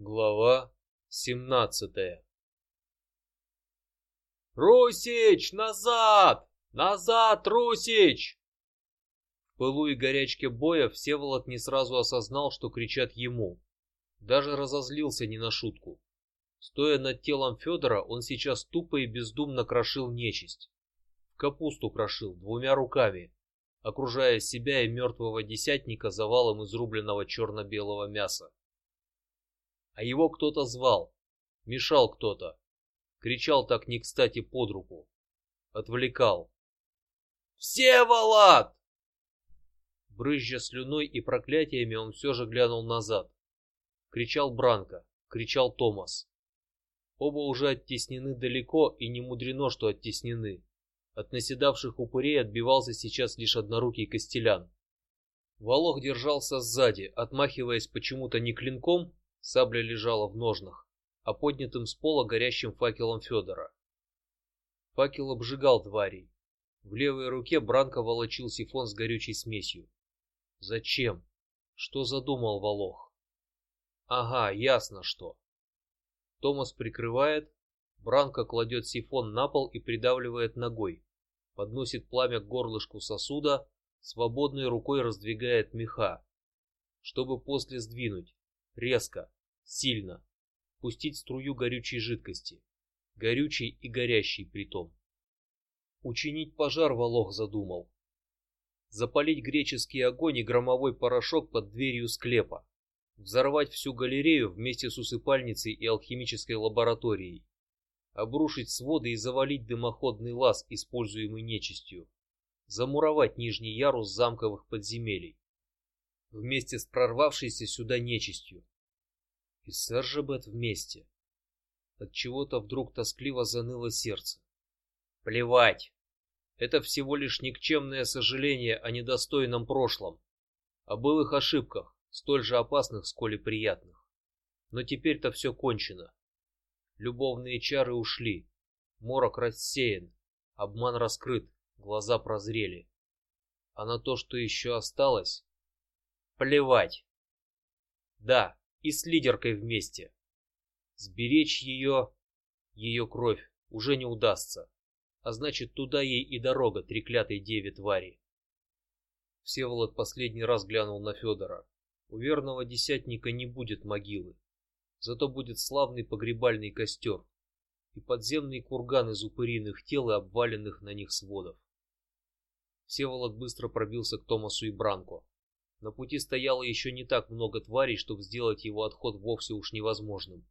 Глава семнадцатая. Русич, назад! Назад, Русич! В пылу и горячке боя Всеволод не сразу осознал, что кричат ему. Даже разозлился не на шутку. Стоя над телом Федора, он сейчас тупо и бездумно крошил нечисть. В капусту крошил двумя руками, окружая себя и мертвого десятника завалом изрубленного черно-белого мяса. А его кто-то звал, мешал кто-то, кричал так не кстати под руку, отвлекал. Все Всеволод! Брызжа слюной и проклятиями, он все же глянул назад. Кричал Бранко, кричал Томас. Оба уже оттеснены далеко, и не мудрено, что оттеснены. От наседавших упырей отбивался сейчас лишь однорукий Костелян. Волох держался сзади, отмахиваясь почему-то не клинком, сабля лежала в ножнах, а поднятым с пола горящим факелом Федора. Факел обжигал тварей. В левой руке Бранко волочил сифон с горючей смесью. Зачем? Что задумал Волох? Ага, ясно что. Томас прикрывает, Бранко кладет сифон на пол и придавливает ногой, подносит пламя к горлышку сосуда, свободной рукой раздвигает меха, чтобы после сдвинуть резко, сильно, пустить струю горючей жидкости, горючей и горящей притом. Учинить пожар Волох задумал, запалить греческий огонь и громовой порошок под дверью склепа. Взорвать всю галерею вместе с усыпальницей и алхимической лабораторией, обрушить своды и завалить дымоходный лаз, используемый нечистью, замуровать нижний ярус замковых подземелий. Вместе с прорвавшейся сюда нечистью. И сэр Жебет вместе. От чего-то вдруг тоскливо заныло сердце. Плевать. Это всего лишь никчемное сожаление о недостойном прошлом, о былых ошибках, столь же опасных, сколь и приятных. Но теперь-то все кончено. Любовные чары ушли, морок рассеян, обман раскрыт, глаза прозрели. А на то, что еще осталось, плевать. Да, и с лидеркой вместе. Сберечь ее, ее кровь уже не удастся, а значит туда ей и дорога треклятой деве твари. Всеволод последний раз глянул на Федора. У верного десятника не будет могилы, зато будет славный погребальный костер и подземный курган из упыриных тел и обваленных на них сводов. Всеволод быстро пробился к Томасу и Бранко. На пути стояло еще не так много тварей, чтобы сделать его отход вовсе уж невозможным.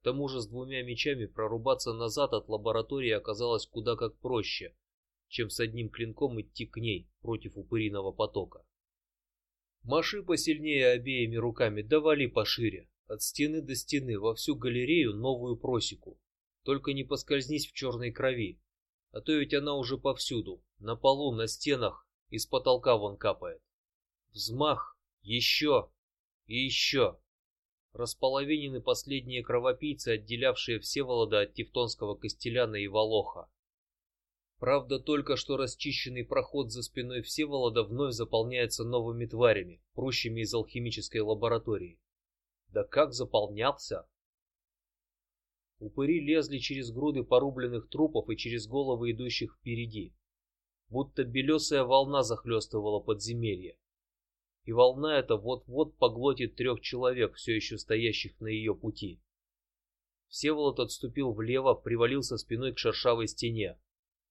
К тому же с двумя мечами прорубаться назад от лаборатории оказалось куда как проще, чем с одним клинком идти к ней против упыриного потока. Маши посильнее обеими руками, давали пошире, от стены до стены во всю галерею новую просеку. Только не поскользнись в черной крови, а то ведь она уже повсюду, на полу, на стенах, из потолка вон капает. Взмах, еще и еще. Располовинены последние кровопийцы, отделявшие Всеволода от Тевтонского Костеляна и Волоха. Правда, только что расчищенный проход за спиной Всеволода вновь заполняется новыми тварями, прущими из алхимической лаборатории. Да как заполнялся! Упыри лезли через груды порубленных трупов и через головы идущих впереди, будто белесая волна захлестывала подземелье. И волна эта вот-вот поглотит трех человек, все еще стоящих на ее пути. Всеволод отступил влево, привалился спиной к шершавой стене,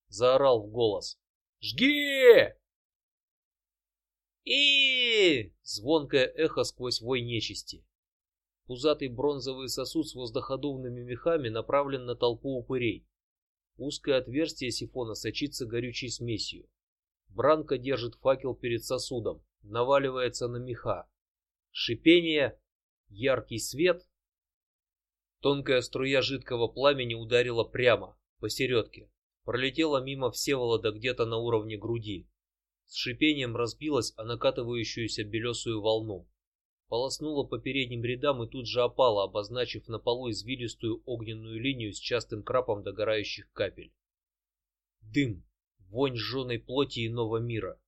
заорал в голос: "Жги!" И звонкое эхо сквозь вой нечисти. Пузатый бронзовый сосуд с воздуходувными мехами направлен на толпу упырей. Узкое отверстие сифона сочится горючей смесью. Бранка держит факел перед сосудом, наваливается на меха. Шипение, яркий свет. Тонкая струя жидкого пламени ударила прямо посередке пролетела мимо Всеволода где-то на уровне груди, с шипением разбилась о накатывающуюся белесую волну, полоснула по передним рядам и тут же опала, обозначив на полу извилистую огненную линию с частым крапом догорающих капель. Дым, вонь жженой плоти иного мира.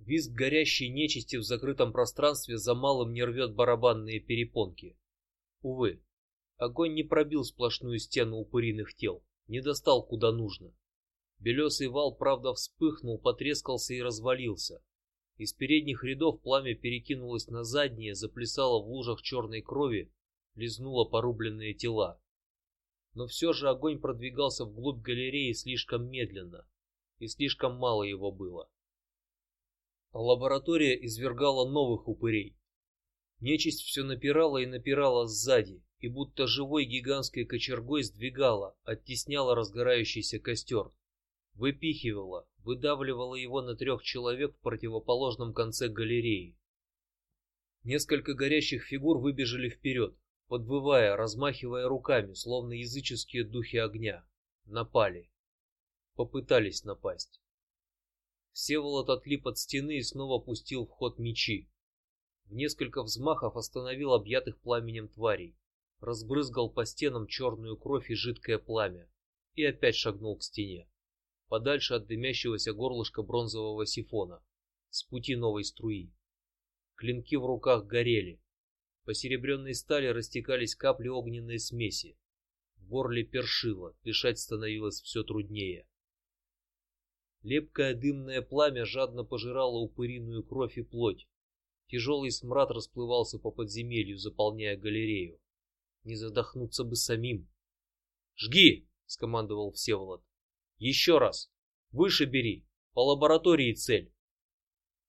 Визг горящей нечисти в закрытом пространстве за малым не рвет барабанные перепонки. Увы, огонь не пробил сплошную стену упыриных тел, не достал куда нужно. Белесый вал, правда, вспыхнул, потрескался и развалился. Из передних рядов пламя перекинулось на задние, заплясало в лужах черной крови, лизнуло порубленные тела. Но все же огонь продвигался вглубь галереи слишком медленно, и слишком мало его было. Лаборатория извергала новых упырей. Нечисть все напирала и напирала сзади, и будто живой гигантской кочергой сдвигала, оттесняла разгорающийся костер, выпихивала, выдавливала его на трех человек в противоположном конце галереи. Несколько горящих фигур выбежали вперед, подвывая, размахивая руками, словно языческие духи огня, напали, попытались напасть. Всеволод отлип от стены и снова пустил в ход мечи. В несколько взмахов остановил объятых пламенем тварей, разбрызгал по стенам черную кровь и жидкое пламя и опять шагнул к стене, подальше от дымящегося горлышка бронзового сифона, с пути новой струи. Клинки в руках горели, по серебряной стали растекались капли огненной смеси. В горле першило, дышать становилось все труднее. Лепкое дымное пламя жадно пожирало упыриную кровь и плоть. Тяжелый смрад расплывался по подземелью, заполняя галерею. Не задохнуться бы самим. Жги, скомандовал Всеволод. Еще раз, выше бери, по лаборатории цель.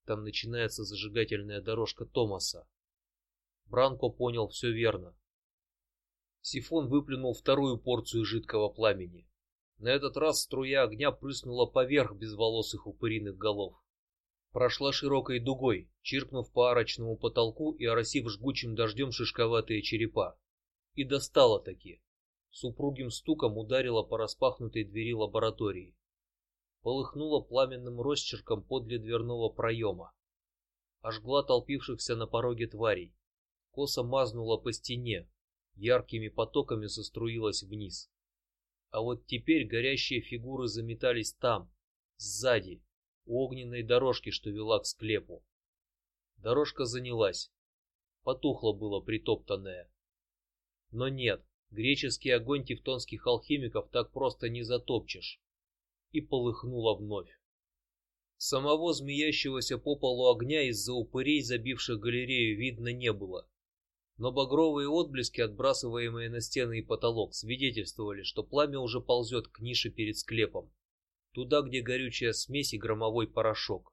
Там начинается зажигательная дорожка Томаса. Бранко понял все верно. Сифон выплюнул вторую порцию жидкого пламени. На этот раз струя огня прыснула поверх безволосых упыриных голов, прошла широкой дугой, чиркнув по арочному потолку и оросив жгучим дождем шишковатые черепа, и достала таки. С упругим стуком ударила по распахнутой двери лаборатории, полыхнула пламенным росчерком подле дверного проема, ожгла толпившихся на пороге тварей. Косо мазнула по стене, яркими потоками заструилась вниз. А вот теперь горящие фигуры заметались там, сзади, у огненной дорожки, что вела к склепу. Дорожка занялась, потухло было притоптанное. Но нет, греческий огонь тевтонских алхимиков так просто не затопчешь. И полыхнуло вновь. Самого змеящегося по полу огня из-за упырей, забивших галерею, видно не было но багровые отблески, отбрасываемые на стены и потолок, свидетельствовали, что пламя уже ползет к нише перед склепом, туда, где горючая смесь и громовой порошок.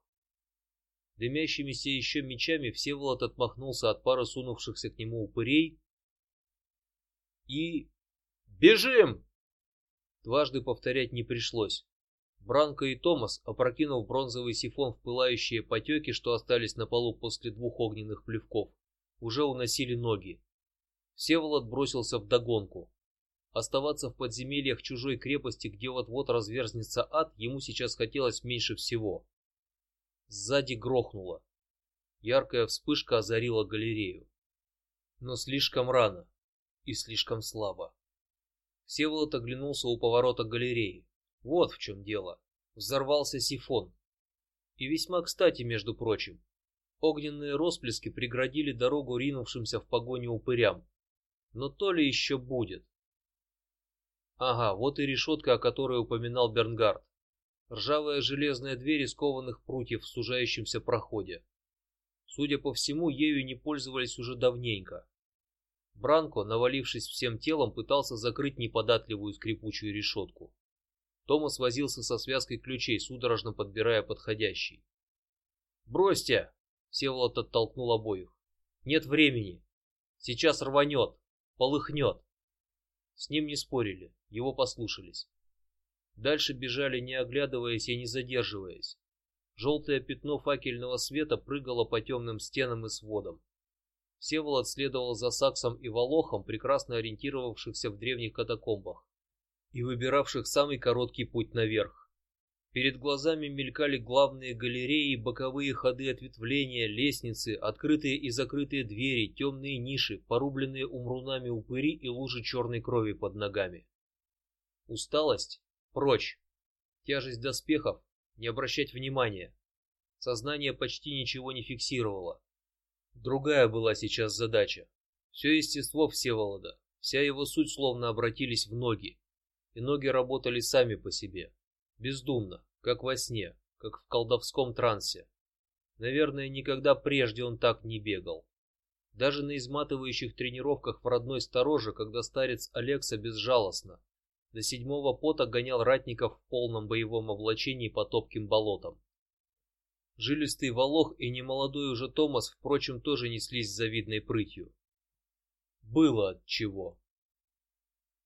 Дымящимися еще мечами Всеволод отмахнулся от пары сунувшихся к нему упырей и бежим. Дважды повторять не пришлось. Бранко и Томас, опрокинув бронзовый сифон в пылающие потеки, что остались на полу после двух огненных плевков, уже уносили ноги. Всеволод бросился в догонку. Оставаться в подземельях чужой крепости, где вот-вот разверзнется ад, ему сейчас хотелось меньше всего. Сзади грохнуло. Яркая вспышка озарила галерею, но слишком рано и слишком слабо. Всеволод оглянулся у поворота галереи. Вот в чем дело. Взорвался сифон. И весьма кстати, между прочим. Огненные росплески преградили дорогу ринувшимся в погоню упырям. Но то ли еще будет. Ага, вот и решетка, о которой упоминал Бернгард. Ржавая железная дверь из кованых прутьев в сужающемся проходе. Судя по всему, ею не пользовались уже давненько. Бранко, навалившись всем телом, пытался закрыть неподатливую скрипучую решетку. Томас возился со связкой ключей, судорожно подбирая подходящий. Бросьте! Всеволод оттолкнул обоих. Нет времени. Сейчас рванет, полыхнет. С ним не спорили, его послушались. Дальше бежали, не оглядываясь и не задерживаясь. Желтое пятно факельного света прыгало по темным стенам и сводам. Всеволод следовал за Саксом и Волохом, прекрасно ориентировавшихся в древних катакомбах и выбиравших самый короткий путь наверх. Перед глазами мелькали главные галереи, боковые ходы ответвления, лестницы, открытые и закрытые двери, темные ниши, порубленные умрунами упыри и лужи черной крови под ногами. Усталость? Прочь, тяжесть доспехов? Не обращать внимания. Сознание почти ничего не фиксировало. Другая была сейчас задача: Все естество Всеволода, вся его суть словно обратились в ноги, и ноги работали сами по себе, бездумно, как во сне, как в колдовском трансе. Наверное, никогда прежде он так не бегал. Даже на изматывающих тренировках в родной стороже, когда старец Алекса безжалостно до седьмого пота гонял ратников в полном боевом облачении по топким болотам. Жилистый Волох и немолодой уже Томас, впрочем, тоже неслись с завидной прытью. Было от чего.